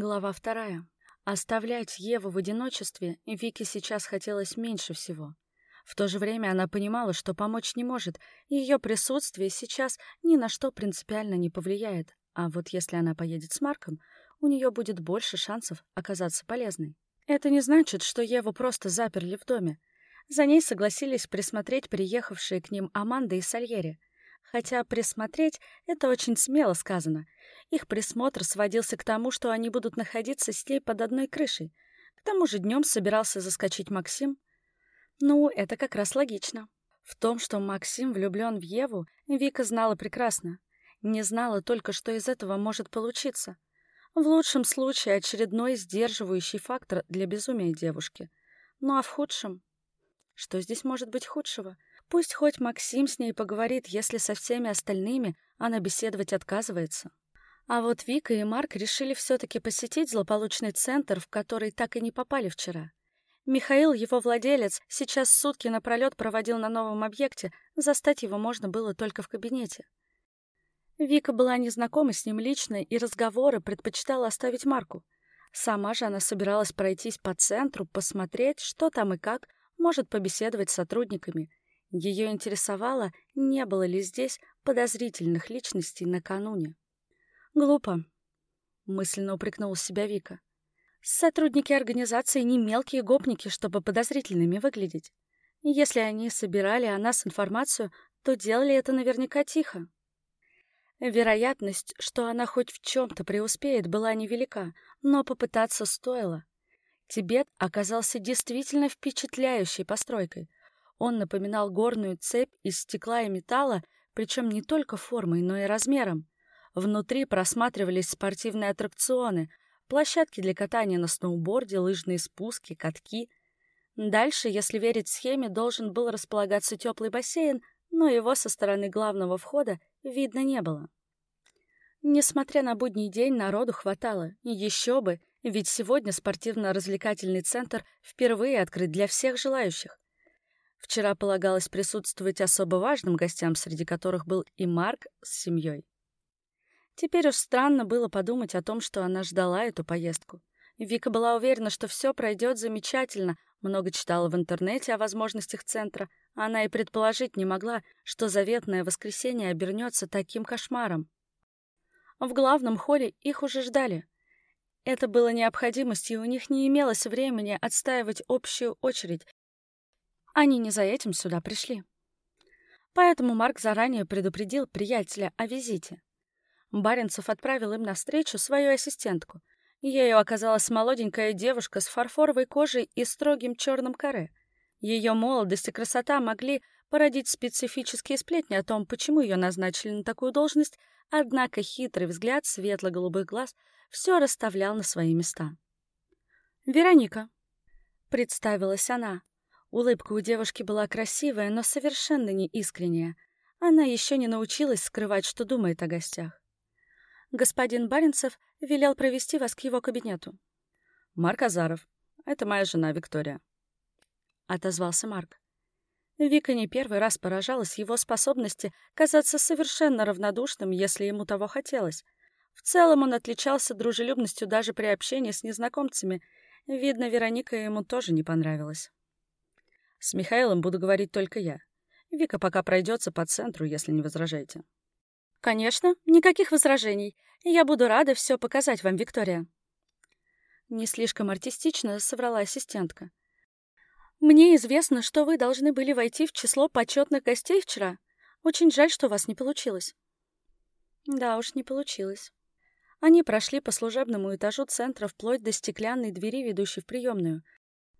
Глава вторая. Оставлять Еву в одиночестве Вике сейчас хотелось меньше всего. В то же время она понимала, что помочь не может, и ее присутствие сейчас ни на что принципиально не повлияет. А вот если она поедет с Марком, у нее будет больше шансов оказаться полезной. Это не значит, что Еву просто заперли в доме. За ней согласились присмотреть приехавшие к ним Аманда и Сальери. Хотя присмотреть — это очень смело сказано. Их присмотр сводился к тому, что они будут находиться с ней под одной крышей. К тому же днем собирался заскочить Максим. Ну, это как раз логично. В том, что Максим влюблен в Еву, Вика знала прекрасно. Не знала только, что из этого может получиться. В лучшем случае очередной сдерживающий фактор для безумия девушки. Ну а в худшем? Что здесь может быть худшего? Пусть хоть Максим с ней поговорит, если со всеми остальными она беседовать отказывается. А вот Вика и Марк решили все-таки посетить злополучный центр, в который так и не попали вчера. Михаил, его владелец, сейчас сутки напролет проводил на новом объекте, застать его можно было только в кабинете. Вика была незнакома с ним лично и разговоры предпочитала оставить Марку. Сама же она собиралась пройтись по центру, посмотреть, что там и как, может побеседовать с сотрудниками. Ее интересовало, не было ли здесь подозрительных личностей накануне. «Глупо», — мысленно упрекнула себя Вика. «Сотрудники организации не мелкие гопники, чтобы подозрительными выглядеть. Если они собирали о нас информацию, то делали это наверняка тихо». Вероятность, что она хоть в чем-то преуспеет, была невелика, но попытаться стоило. Тибет оказался действительно впечатляющей постройкой. Он напоминал горную цепь из стекла и металла, причем не только формой, но и размером. Внутри просматривались спортивные аттракционы, площадки для катания на сноуборде, лыжные спуски, катки. Дальше, если верить схеме, должен был располагаться теплый бассейн, но его со стороны главного входа видно не было. Несмотря на будний день, народу хватало. Еще бы, ведь сегодня спортивно-развлекательный центр впервые открыт для всех желающих. Вчера полагалось присутствовать особо важным гостям, среди которых был и Марк с семьей. Теперь уж странно было подумать о том, что она ждала эту поездку. Вика была уверена, что все пройдет замечательно, много читала в интернете о возможностях центра. Она и предположить не могла, что заветное воскресенье обернется таким кошмаром. В главном холле их уже ждали. Это было необходимостью, у них не имелось времени отстаивать общую очередь, они не за этим сюда пришли. Поэтому Марк заранее предупредил приятеля о визите. Баренцев отправил им навстречу свою ассистентку. Ею оказалась молоденькая девушка с фарфоровой кожей и строгим черным каре. Ее молодость и красота могли породить специфические сплетни о том, почему ее назначили на такую должность, однако хитрый взгляд светло-голубых глаз все расставлял на свои места. «Вероника», — представилась она, Улыбка у девушки была красивая, но совершенно не искренняя. Она еще не научилась скрывать, что думает о гостях. Господин Баренцев велел провести вас к его кабинету. «Марк Азаров. Это моя жена Виктория», — отозвался Марк. Вика не первый раз поражалась его способности казаться совершенно равнодушным, если ему того хотелось. В целом он отличался дружелюбностью даже при общении с незнакомцами. Видно, Вероника ему тоже не понравилась. С Михаилом буду говорить только я. Вика пока пройдется по центру, если не возражаете. Конечно, никаких возражений. Я буду рада все показать вам, Виктория. Не слишком артистично соврала ассистентка. Мне известно, что вы должны были войти в число почетных гостей вчера. Очень жаль, что у вас не получилось. Да уж, не получилось. Они прошли по служебному этажу центра вплоть до стеклянной двери, ведущей в приемную —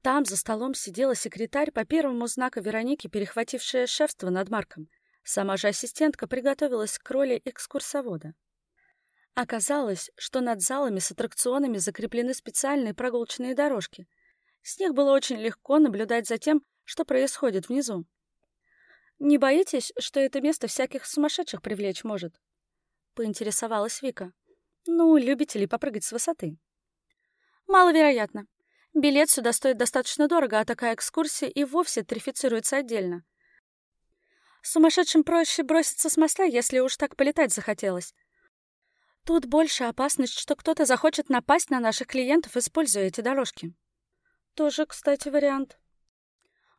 там за столом сидела секретарь по первому знаку Вероники, перехватившая шефство над Марком. Сама же ассистентка приготовилась к роли экскурсовода. Оказалось, что над залами с аттракционами закреплены специальные прогулочные дорожки. С них было очень легко наблюдать за тем, что происходит внизу. «Не боитесь, что это место всяких сумасшедших привлечь может?» — поинтересовалась Вика. «Ну, любите ли попрыгать с высоты?» «Маловероятно. Билет сюда стоит достаточно дорого, а такая экскурсия и вовсе тарифицируется отдельно. Сумасшедшим проще броситься с моста, если уж так полетать захотелось. Тут больше опасность, что кто-то захочет напасть на наших клиентов, используя эти дорожки. Тоже, кстати, вариант.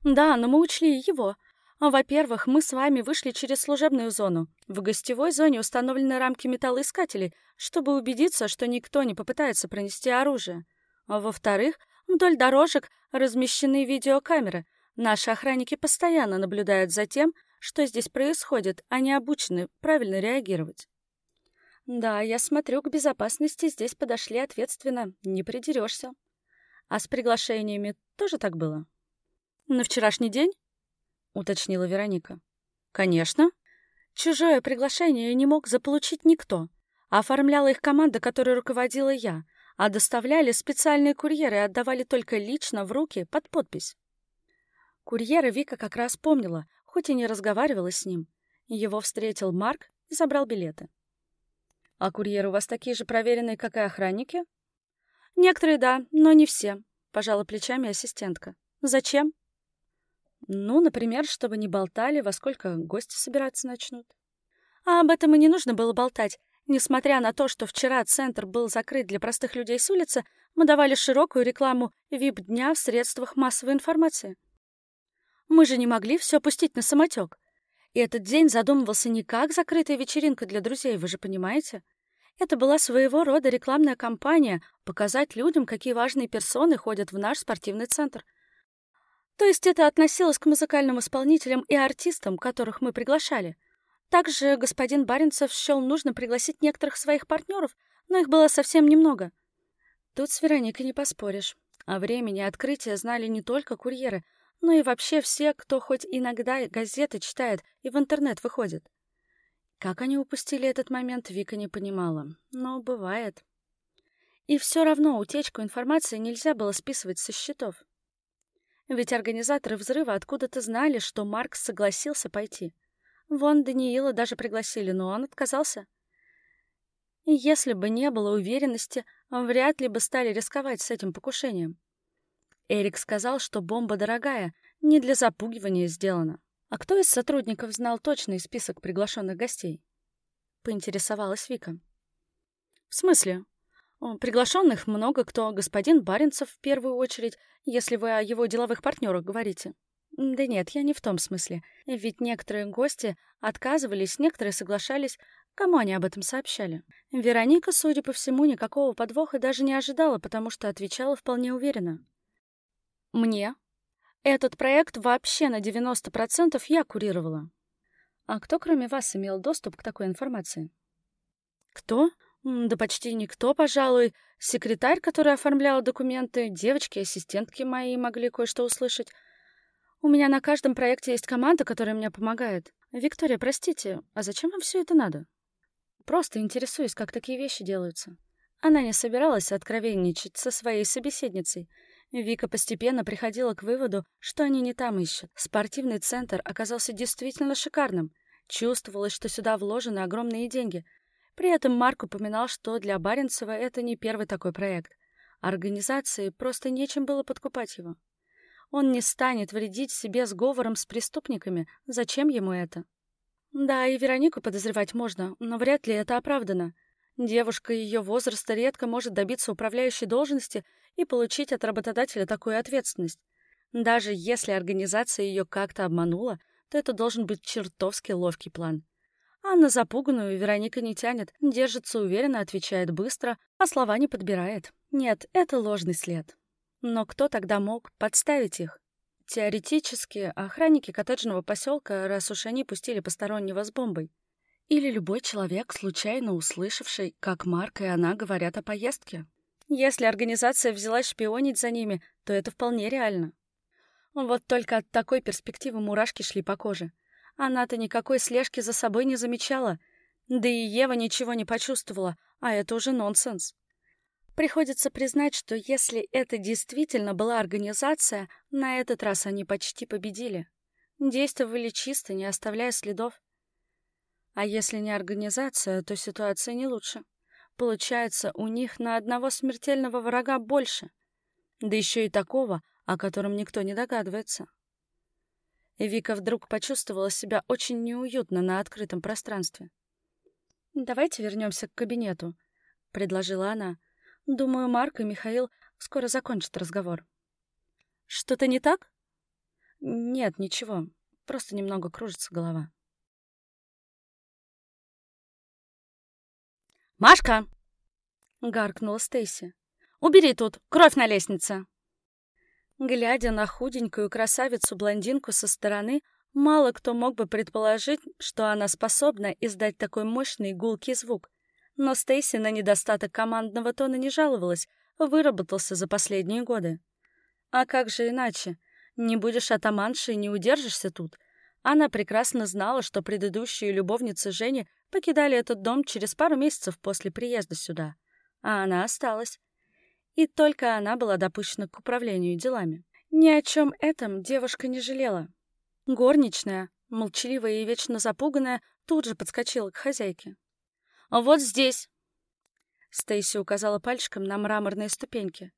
Да, но мы учли его. Во-первых, мы с вами вышли через служебную зону. В гостевой зоне установлены рамки металлоискателей, чтобы убедиться, что никто не попытается пронести оружие. Во-вторых, вдоль дорожек размещены видеокамеры. Наши охранники постоянно наблюдают за тем, что здесь происходит, они обучены правильно реагировать. Да, я смотрю, к безопасности здесь подошли ответственно, не придерешься. А с приглашениями тоже так было? На вчерашний день? Уточнила Вероника. Конечно. Чужое приглашение не мог заполучить никто. Оформляла их команда, которой руководила я, а доставляли специальные курьеры и отдавали только лично в руки под подпись. Курьера Вика как раз помнила, хоть и не разговаривала с ним. Его встретил Марк и забрал билеты. А курьеры у вас такие же проверенные, как и охранники? Некоторые да, но не все, пожала плечами ассистентка. Зачем? Ну, например, чтобы не болтали, во сколько гости собираться начнут. А об этом и не нужно было болтать. Несмотря на то, что вчера центр был закрыт для простых людей с улицы, мы давали широкую рекламу ВИП-дня в средствах массовой информации. Мы же не могли все пустить на самотек. И этот день задумывался не как закрытая вечеринка для друзей, вы же понимаете? Это была своего рода рекламная кампания показать людям, какие важные персоны ходят в наш спортивный центр. То есть это относилось к музыкальным исполнителям и артистам, которых мы приглашали. Также господин Баренцев счел нужно пригласить некоторых своих партнеров, но их было совсем немного. Тут с Вероникой не поспоришь. О времени открытия знали не только курьеры — ну и вообще все, кто хоть иногда газеты читает и в интернет выходит. Как они упустили этот момент, Вика не понимала. Но бывает. И все равно утечку информации нельзя было списывать со счетов. Ведь организаторы взрыва откуда-то знали, что Маркс согласился пойти. Вон Даниила даже пригласили, но он отказался. Если бы не было уверенности, вряд ли бы стали рисковать с этим покушением. Эрик сказал, что бомба дорогая, не для запугивания сделана. А кто из сотрудников знал точный список приглашенных гостей? Поинтересовалась Вика. В смысле? Приглашенных много кто, господин Баренцев в первую очередь, если вы о его деловых партнерах говорите. Да нет, я не в том смысле. Ведь некоторые гости отказывались, некоторые соглашались. Кому они об этом сообщали? Вероника, судя по всему, никакого подвоха даже не ожидала, потому что отвечала вполне уверенно. Мне. Этот проект вообще на 90% я курировала. А кто, кроме вас, имел доступ к такой информации? Кто? Да почти никто, пожалуй. Секретарь, который оформлял документы, девочки, ассистентки мои могли кое-что услышать. У меня на каждом проекте есть команда, которая мне помогает. Виктория, простите, а зачем вам все это надо? Просто интересуюсь, как такие вещи делаются. Она не собиралась откровенничать со своей собеседницей — Вика постепенно приходила к выводу, что они не там ищут. Спортивный центр оказался действительно шикарным. Чувствовалось, что сюда вложены огромные деньги. При этом Марк упоминал, что для Баренцева это не первый такой проект. Организации просто нечем было подкупать его. Он не станет вредить себе сговором с преступниками. Зачем ему это? Да, и Веронику подозревать можно, но вряд ли это оправдано. Девушка ее возраста редко может добиться управляющей должности и получить от работодателя такую ответственность. Даже если организация ее как-то обманула, то это должен быть чертовски ловкий план. А на запуганную Вероника не тянет, держится уверенно, отвечает быстро, а слова не подбирает. Нет, это ложный след. Но кто тогда мог подставить их? Теоретически, охранники коттеджного поселка, раз уж они пустили постороннего с бомбой. Или любой человек, случайно услышавший, как Марк и она говорят о поездке. Если организация взялась шпионить за ними, то это вполне реально. Вот только от такой перспективы мурашки шли по коже. Она-то никакой слежки за собой не замечала. Да и Ева ничего не почувствовала, а это уже нонсенс. Приходится признать, что если это действительно была организация, на этот раз они почти победили. Действовали чисто, не оставляя следов. А если не организация, то ситуация не лучше. Получается, у них на одного смертельного врага больше. Да еще и такого, о котором никто не догадывается. Вика вдруг почувствовала себя очень неуютно на открытом пространстве. «Давайте вернемся к кабинету», — предложила она. «Думаю, Марк и Михаил скоро закончат разговор». «Что-то не так?» «Нет, ничего. Просто немного кружится голова». «Машка!» — гаркнула Стейси. «Убери тут! Кровь на лестнице!» Глядя на худенькую красавицу-блондинку со стороны, мало кто мог бы предположить, что она способна издать такой мощный гулкий звук. Но Стейси на недостаток командного тона не жаловалась, выработался за последние годы. А как же иначе? Не будешь атаманшей, не удержишься тут. Она прекрасно знала, что предыдущие любовницы Жени покидали этот дом через пару месяцев после приезда сюда, а она осталась. И только она была допущена к управлению делами. Ни о чем этом девушка не жалела. Горничная, молчаливая и вечно запуганная, тут же подскочила к хозяйке. «Вот здесь!» Стейси указала пальчиком на мраморные ступеньки.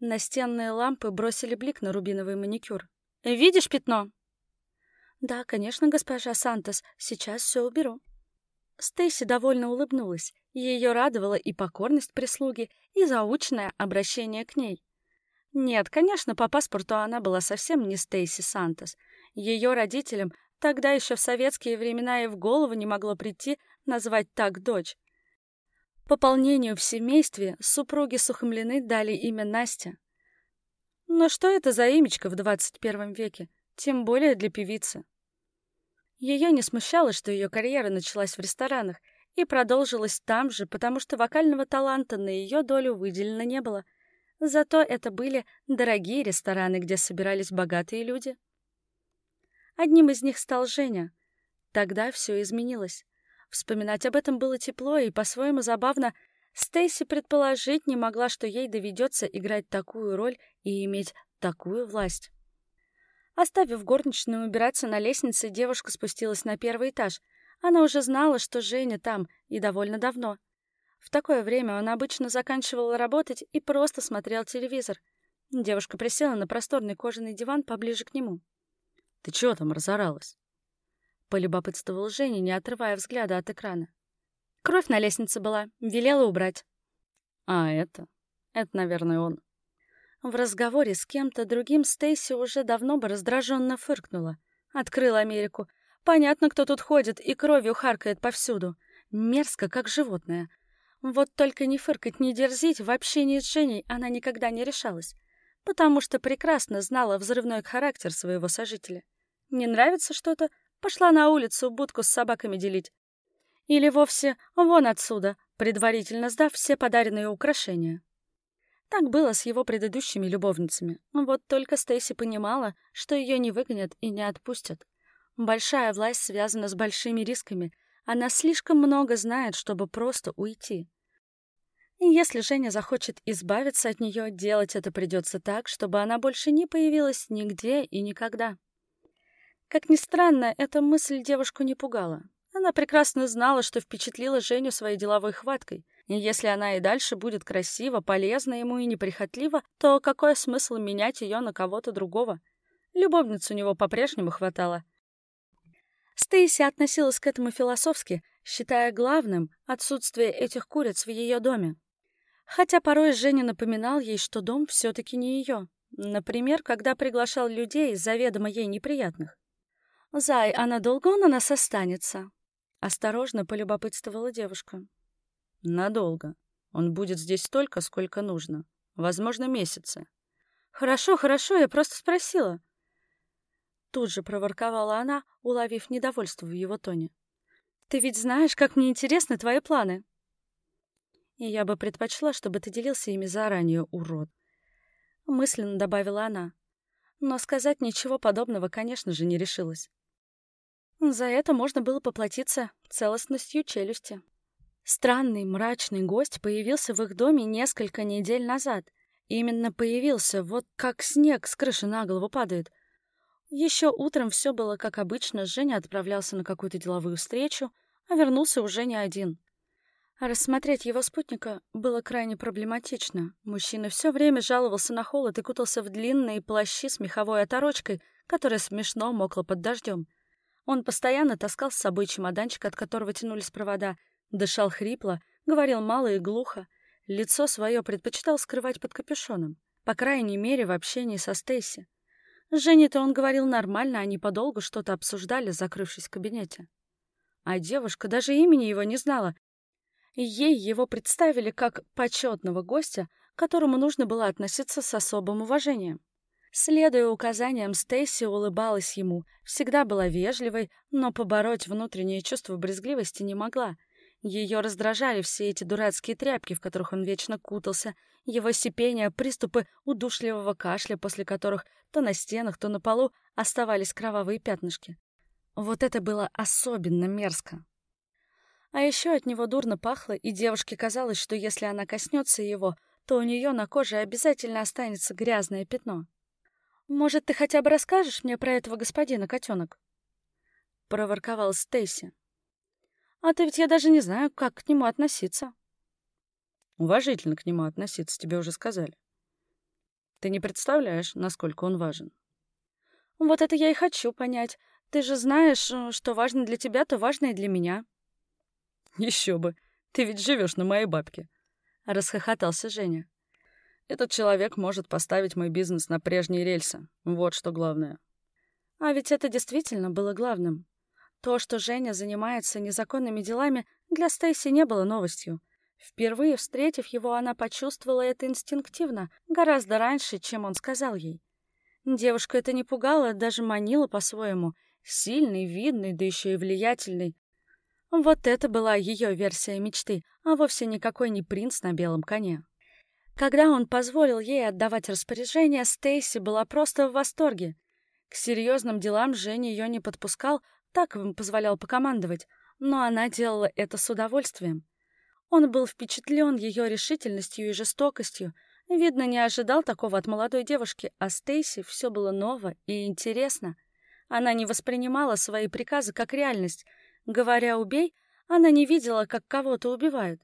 Настенные лампы бросили блик на рубиновый маникюр. «Видишь пятно?» «Да, конечно, госпожа Сантос, сейчас все уберу». Стейси довольно улыбнулась. Ее радовала и покорность прислуги, и заучное обращение к ней. Нет, конечно, по паспорту она была совсем не Стейси Сантос. Ее родителям тогда еще в советские времена и в голову не могло прийти назвать так дочь. Пополнению в семействе супруги Сухомлины дали имя Настя. Но что это за имечко в 21 веке, тем более для певицы? Ее не смущало, что ее карьера началась в ресторанах и продолжилась там же, потому что вокального таланта на ее долю выделено не было. Зато это были дорогие рестораны, где собирались богатые люди. Одним из них стал Женя. Тогда все изменилось. Вспоминать об этом было тепло и по-своему забавно. Стейси предположить не могла, что ей доведется играть такую роль и иметь такую власть. Оставив горничную убираться на лестнице, девушка спустилась на первый этаж. Она уже знала, что Женя там, и довольно давно. В такое время он обычно заканчивал работать и просто смотрел телевизор. Девушка присела на просторный кожаный диван поближе к нему. «Ты чего там разоралась?» Полюбопытствовал Женя, не отрывая взгляда от экрана. Кровь на лестнице была, велела убрать. «А, это? Это, наверное, он». В разговоре с кем-то другим Стейси уже давно бы раздраженно фыркнула. Открыла Америку. Понятно, кто тут ходит и кровью харкает повсюду. Мерзко, как животное. Вот только не фыркать, не дерзить в общении с Женей она никогда не решалась, потому что прекрасно знала взрывной характер своего сожителя. Не нравится что-то? Пошла на улицу будку с собаками делить. Или вовсе вон отсюда, предварительно сдав все подаренные украшения. Так было с его предыдущими любовницами. Вот только Стейси понимала, что ее не выгонят и не отпустят. Большая власть связана с большими рисками. Она слишком много знает, чтобы просто уйти. Если Женя захочет избавиться от нее, делать это придется так, чтобы она больше не появилась нигде и никогда. Как ни странно, эта мысль девушку не пугала. Она прекрасно знала, что впечатлила Женю своей деловой хваткой — и если она и дальше будет красива, полезна ему и неприхотлива, то какой смысл менять ее на кого-то другого? Любовниц у него по-прежнему хватало. Стейси относилась к этому философски, считая главным отсутствие этих куриц в ее доме. Хотя порой Женя напоминал ей, что дом все-таки не ее. Например, когда приглашал людей, заведомо ей неприятных. «Зай, а надолго он у нас останется?» Осторожно полюбопытствовала девушка. Надолго. Он будет здесь столько, сколько нужно. Возможно, месяцы. Хорошо, хорошо, я просто спросила. Тут же проворковала она, уловив недовольство в его тоне. Ты ведь знаешь, как мне интересны твои планы. И я бы предпочла, чтобы ты делился ими заранее, урод. Мысленно добавила она. Но сказать ничего подобного, конечно же, не решилась. За это можно было поплатиться целостностью челюсти. Странный мрачный гость появился в их доме несколько недель назад. Именно появился, вот как снег с крыши на голову падает. Еще утром все было как обычно, Женя отправлялся на какую-то деловую встречу, а вернулся уже не один. Рассмотреть его спутника было крайне проблематично. Мужчина все время жаловался на холод и кутался в длинные плащи с меховой оторочкой, которая смешно мокла под дождем. Он постоянно таскал с собой чемоданчик, от которого тянулись провода, дышал хрипло, говорил мало и глухо. Лицо свое предпочитал скрывать под капюшоном, по крайней мере, в общении со Стейси. С Женей-то он говорил нормально, они подолгу что-то обсуждали, закрывшись в кабинете. А девушка даже имени его не знала. Ей его представили как почетного гостя, к которому нужно было относиться с особым уважением. Следуя указаниям, Стейси улыбалась ему, всегда была вежливой, но побороть внутреннее чувство брезгливости не могла. Ее раздражали все эти дурацкие тряпки, в которых он вечно кутался, его сипение, приступы удушливого кашля, после которых то на стенах, то на полу оставались кровавые пятнышки. Вот это было особенно мерзко. А еще от него дурно пахло, и девушке казалось, что если она коснется его, то у нее на коже обязательно останется грязное пятно. «Может, ты хотя бы расскажешь мне про этого господина, котенок?» — проворковал Стейси. «А то ведь я даже не знаю, как к нему относиться». «Уважительно к нему относиться, тебе уже сказали. Ты не представляешь, насколько он важен». «Вот это я и хочу понять. Ты же знаешь, э, что важно для тебя, то важно и для меня». «Еще бы! Ты ведь живешь на моей бабке!» — расхохотался Женя. Этот человек может поставить мой бизнес на прежние рельсы. Вот что главное. А ведь это действительно было главным. То, что Женя занимается незаконными делами, для Стейси не было новостью. Впервые встретив его, она почувствовала это инстинктивно, гораздо раньше, чем он сказал ей. Девушка это не пугала, даже манила по-своему. Сильный, видный, да еще и влиятельный. Вот это была ее версия мечты, а вовсе никакой не принц на белом коне. Когда он позволил ей отдавать распоряжение, Стейси была просто в восторге. К серьезным делам Женя ее не подпускал, так им позволял покомандовать, но она делала это с удовольствием. Он был впечатлен ее решительностью и жестокостью, видно, не ожидал такого от молодой девушки, а Стейси все было ново и интересно. Она не воспринимала свои приказы как реальность. Говоря «убей», она не видела, как кого-то убивают.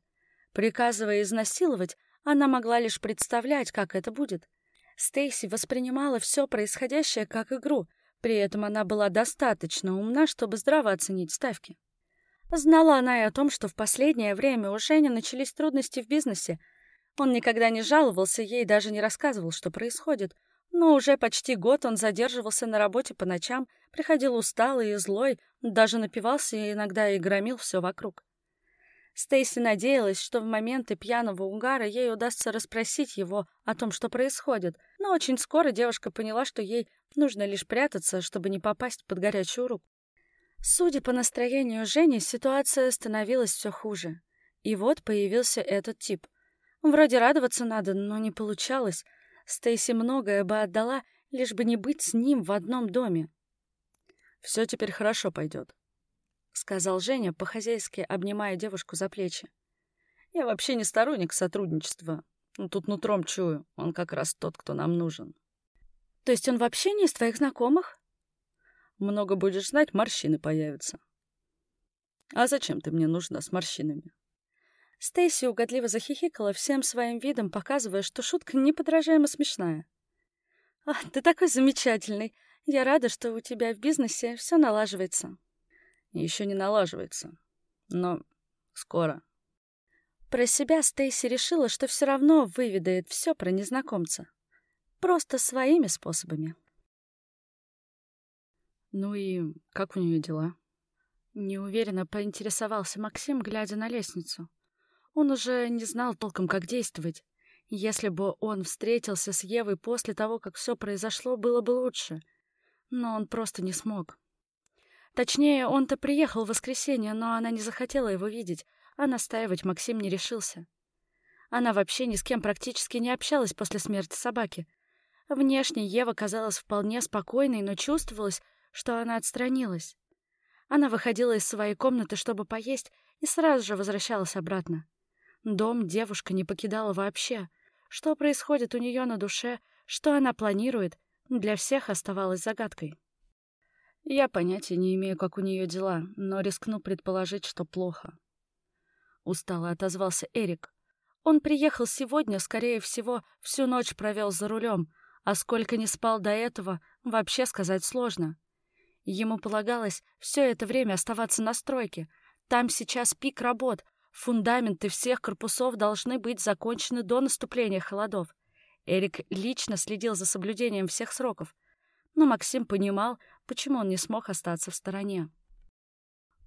Приказывая изнасиловать, она могла лишь представлять, как это будет. Стейси воспринимала все происходящее как игру, при этом она была достаточно умна, чтобы здраво оценить ставки. Знала она и о том, что в последнее время у Жени начались трудности в бизнесе. Он никогда не жаловался ей, даже не рассказывал, что происходит. Но уже почти год он задерживался на работе по ночам, приходил усталый и злой, даже напивался и иногда и громил все вокруг. Стейси надеялась, что в моменты пьяного угара ей удастся расспросить его о том, что происходит, но очень скоро девушка поняла, что ей нужно лишь прятаться, чтобы не попасть под горячую руку. Судя по настроению Жени, ситуация становилась все хуже. И вот появился этот тип. Вроде радоваться надо, но не получалось. Стейси многое бы отдала, лишь бы не быть с ним в одном доме. «Все теперь хорошо пойдет», — сказал Женя, по-хозяйски обнимая девушку за плечи. «Я вообще не сторонник сотрудничества. Ну, тут нутром чую, он как раз тот, кто нам нужен». «То есть он вообще не из твоих знакомых?» «Много будешь знать, морщины появятся». «А зачем ты мне нужна с морщинами?» Стейси угодливо захихикала всем своим видом, показывая, что шутка неподражаемо смешная. «А, ты такой замечательный. Я рада, что у тебя в бизнесе все налаживается» еще не налаживается. Но скоро. Про себя Стейси решила, что все равно выведает все про незнакомца. Просто своими способами. Ну и как у нее дела? Неуверенно поинтересовался Максим, глядя на лестницу. Он уже не знал толком, как действовать. Если бы он встретился с Евой после того, как все произошло, было бы лучше. Но он просто не смог. Точнее, он-то приехал в воскресенье, но она не захотела его видеть, а настаивать Максим не решился. Она вообще ни с кем практически не общалась после смерти собаки. Внешне Ева казалась вполне спокойной, но чувствовалось, что она отстранилась. Она выходила из своей комнаты, чтобы поесть, и сразу же возвращалась обратно. Дом девушка не покидала вообще. Что происходит у нее на душе, что она планирует, для всех оставалось загадкой. Я понятия не имею, как у нее дела, но рискну предположить, что плохо. Устало отозвался Эрик. Он приехал сегодня, скорее всего, всю ночь провел за рулем, а сколько не спал до этого, вообще сказать сложно. Ему полагалось все это время оставаться на стройке. Там сейчас пик работ. Фундаменты всех корпусов должны быть закончены до наступления холодов. Эрик лично следил за соблюдением всех сроков. Но Максим понимал, почему он не смог остаться в стороне.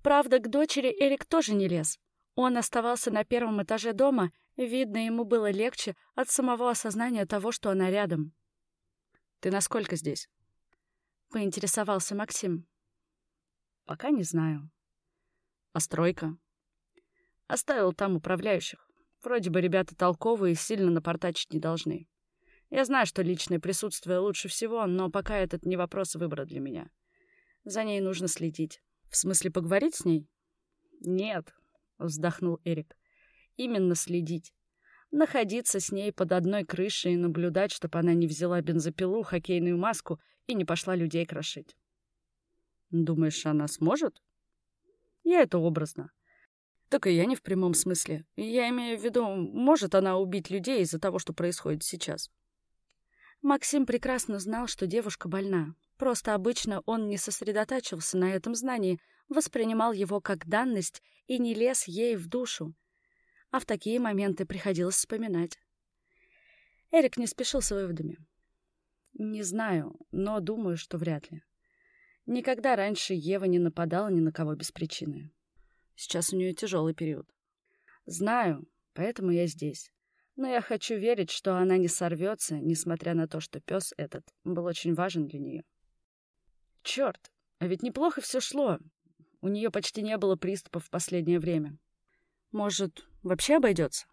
Правда, к дочери Эрик тоже не лез. Он оставался на первом этаже дома, видно, ему было легче от самого осознания того, что она рядом. «Ты насколько здесь?» — поинтересовался Максим. «Пока не знаю». «А стройка?» «Оставил там управляющих. Вроде бы ребята толковые и сильно напортачить не должны. Я знаю, что личное присутствие лучше всего, но пока этот не вопрос выбора для меня. За ней нужно следить. В смысле, поговорить с ней? Нет, вздохнул Эрик. Именно следить. Находиться с ней под одной крышей и наблюдать, чтобы она не взяла бензопилу, хоккейную маску и не пошла людей крошить. Думаешь, она сможет? Я это образно. Так и я не в прямом смысле. Я имею в виду, может она убить людей из-за того, что происходит сейчас. Максим прекрасно знал, что девушка больна. Просто обычно он не сосредотачивался на этом знании, воспринимал его как данность и не лез ей в душу. А в такие моменты приходилось вспоминать. Эрик не спешил с выводами. Не знаю, но думаю, что вряд ли. Никогда раньше Ева не нападала ни на кого без причины. Сейчас у нее тяжелый период. Знаю, поэтому я здесь. Но я хочу верить, что она не сорвется, несмотря на то, что пес этот был очень важен для нее. Черт, а ведь неплохо все шло. У нее почти не было приступов в последнее время. Может, вообще обойдется?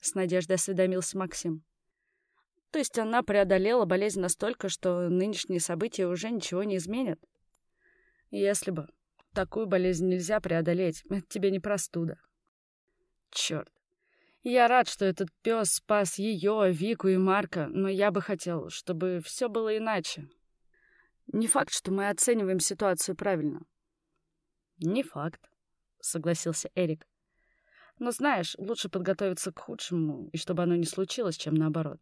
С надеждой осведомился Максим. То есть она преодолела болезнь настолько, что нынешние события уже ничего не изменят? Если бы. Такую болезнь нельзя преодолеть. Это тебе не простуда. Черт. Я рад, что этот пес спас ее, Вику и Марка, но я бы хотел, чтобы все было иначе. Не факт, что мы оцениваем ситуацию правильно. Не факт, согласился Эрик. Но знаешь, лучше подготовиться к худшему, и чтобы оно не случилось, чем наоборот.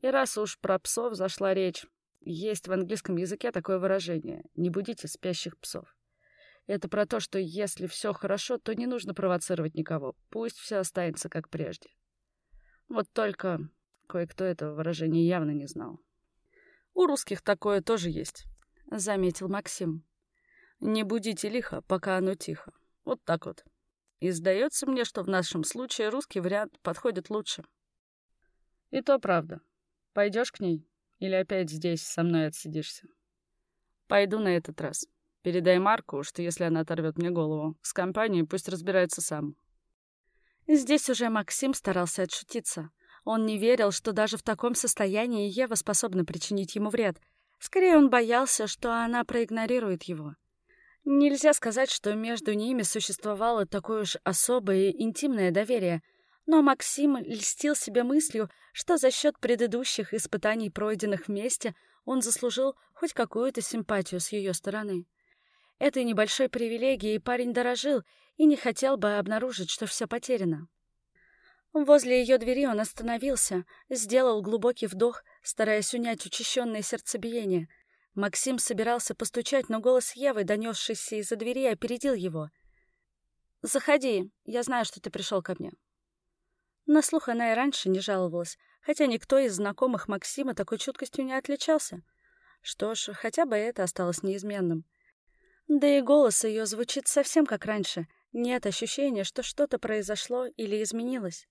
И раз уж про псов зашла речь, есть в английском языке такое выражение «не будите спящих псов». Это про то, что если все хорошо, то не нужно провоцировать никого. Пусть все останется как прежде. Вот только кое-кто этого выражения явно не знал. У русских такое тоже есть, — заметил Максим. Не будите лихо, пока оно тихо. Вот так вот. И сдается мне, что в нашем случае русский вариант подходит лучше. И то правда. Пойдешь к ней? Или опять здесь со мной отсидишься? Пойду на этот раз. Передай Марку, что если она оторвет мне голову, с компанией пусть разбирается сам. Здесь уже Максим старался отшутиться. Он не верил, что даже в таком состоянии Ева способна причинить ему вред. Скорее, он боялся, что она проигнорирует его. Нельзя сказать, что между ними существовало такое уж особое интимное доверие, но Максим льстил себе мыслью, что за счет предыдущих испытаний, пройденных вместе, он заслужил хоть какую-то симпатию с ее стороны. Этой небольшой привилегией парень дорожил и не хотел бы обнаружить, что все потеряно. Возле ее двери он остановился, сделал глубокий вдох, стараясь унять учащенное сердцебиение. Максим собирался постучать, но голос Евы, донесшийся из-за двери, опередил его. «Заходи, я знаю, что ты пришел ко мне». На слух она и раньше не жаловалась, хотя никто из знакомых Максима такой чуткостью не отличался. Что ж, хотя бы это осталось неизменным. Да и голос ее звучит совсем как раньше. Нет ощущения, что что-то произошло или изменилось.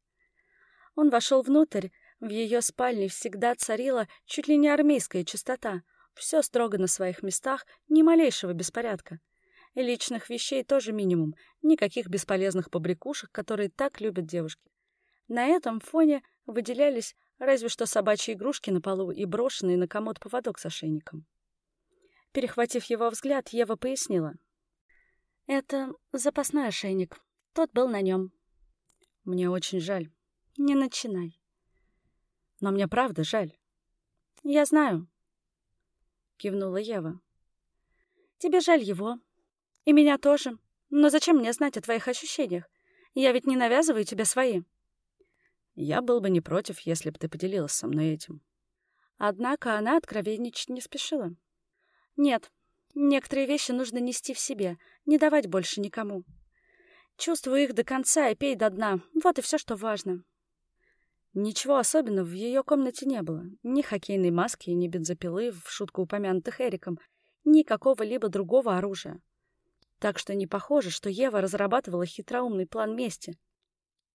Он вошел внутрь. В ее спальне всегда царила чуть ли не армейская чистота. Все строго на своих местах, ни малейшего беспорядка. И личных вещей тоже минимум. Никаких бесполезных побрякушек, которые так любят девушки. На этом фоне выделялись разве что собачьи игрушки на полу и брошенный на комод поводок с ошейником. Перехватив его взгляд, Ева пояснила. «Это запасной ошейник. Тот был на нем». «Мне очень жаль. Не начинай». «Но мне правда жаль». «Я знаю», — кивнула Ева. «Тебе жаль его. И меня тоже. Но зачем мне знать о твоих ощущениях? Я ведь не навязываю тебе свои». «Я был бы не против, если бы ты поделилась со мной этим». Однако она откровенничать не спешила. «Нет, Некоторые вещи нужно нести в себе, не давать больше никому. Чувствую их до конца и пей до дна. Вот и все, что важно. Ничего особенного в ее комнате не было. Ни хоккейной маски, ни бензопилы, в шутку упомянутых Эриком, ни какого-либо другого оружия. Так что не похоже, что Ева разрабатывала хитроумный план мести.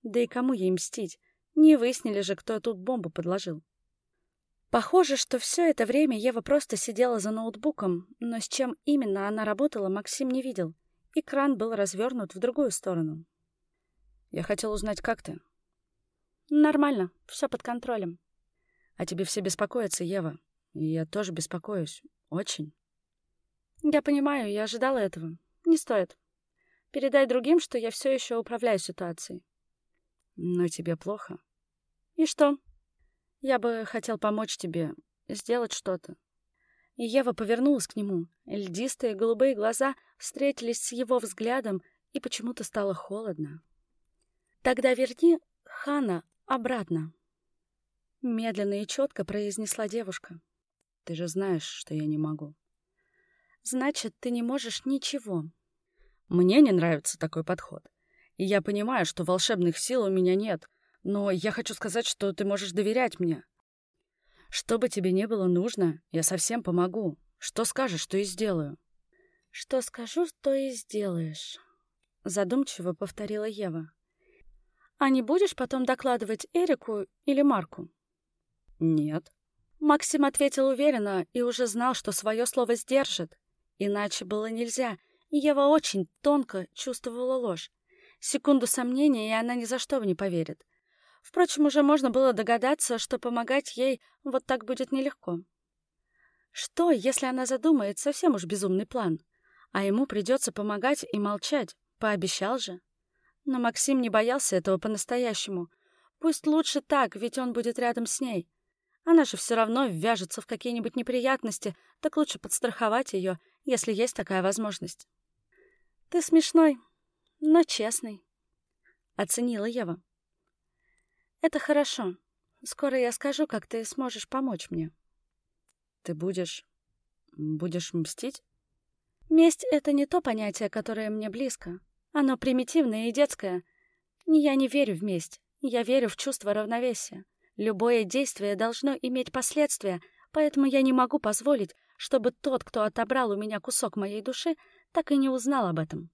Да и кому ей мстить? Не выяснили же, кто тут бомбу подложил. Похоже, что все это время Ева просто сидела за ноутбуком, но с чем именно она работала, Максим не видел. Экран был развернут в другую сторону. «Я хотел узнать, как ты?» Нормально, все под контролем. А тебе все беспокоятся, Ева. И я тоже беспокоюсь. Очень. Я понимаю, я ожидала этого. Не стоит. Передай другим, что я все еще управляю ситуацией. Но тебе плохо. И что? Я бы хотел помочь тебе сделать что-то. И Ева повернулась к нему. Льдистые голубые глаза встретились с его взглядом, и почему-то стало холодно. Тогда верни Хана обратно. Медленно и четко произнесла девушка. Ты же знаешь, что я не могу. Значит, ты не можешь ничего. Мне не нравится такой подход. И я понимаю, что волшебных сил у меня нет, но я хочу сказать, что ты можешь доверять мне. Что бы тебе не было нужно, я совсем помогу. Что скажешь, то и сделаю. Что скажу, то и сделаешь. Задумчиво повторила Ева. А не будешь потом докладывать Эрику или Марку? Нет. Максим ответил уверенно и уже знал, что свое слово сдержит. Иначе было нельзя, и Ева очень тонко чувствовала ложь. Секунду сомнения, и она ни за что не поверит. Впрочем, уже можно было догадаться, что помогать ей вот так будет нелегко. Что, если она задумает совсем уж безумный план? А ему придется помогать и молчать, пообещал же. Но Максим не боялся этого по-настоящему. Пусть лучше так, ведь он будет рядом с ней. Она же все равно ввяжется в какие-нибудь неприятности, так лучше подстраховать ее, если есть такая возможность. «Ты смешной, но честный», — оценила Ева. «Это хорошо. Скоро я скажу, как ты сможешь помочь мне». «Ты будешь... будешь мстить?» «Месть — это не то понятие, которое мне близко. Оно примитивное и детское. Я не верю в месть. Я верю в чувство равновесия. Любое действие должно иметь последствия, поэтому я не могу позволить, чтобы тот, кто отобрал у меня кусок моей души, так и не узнал об этом.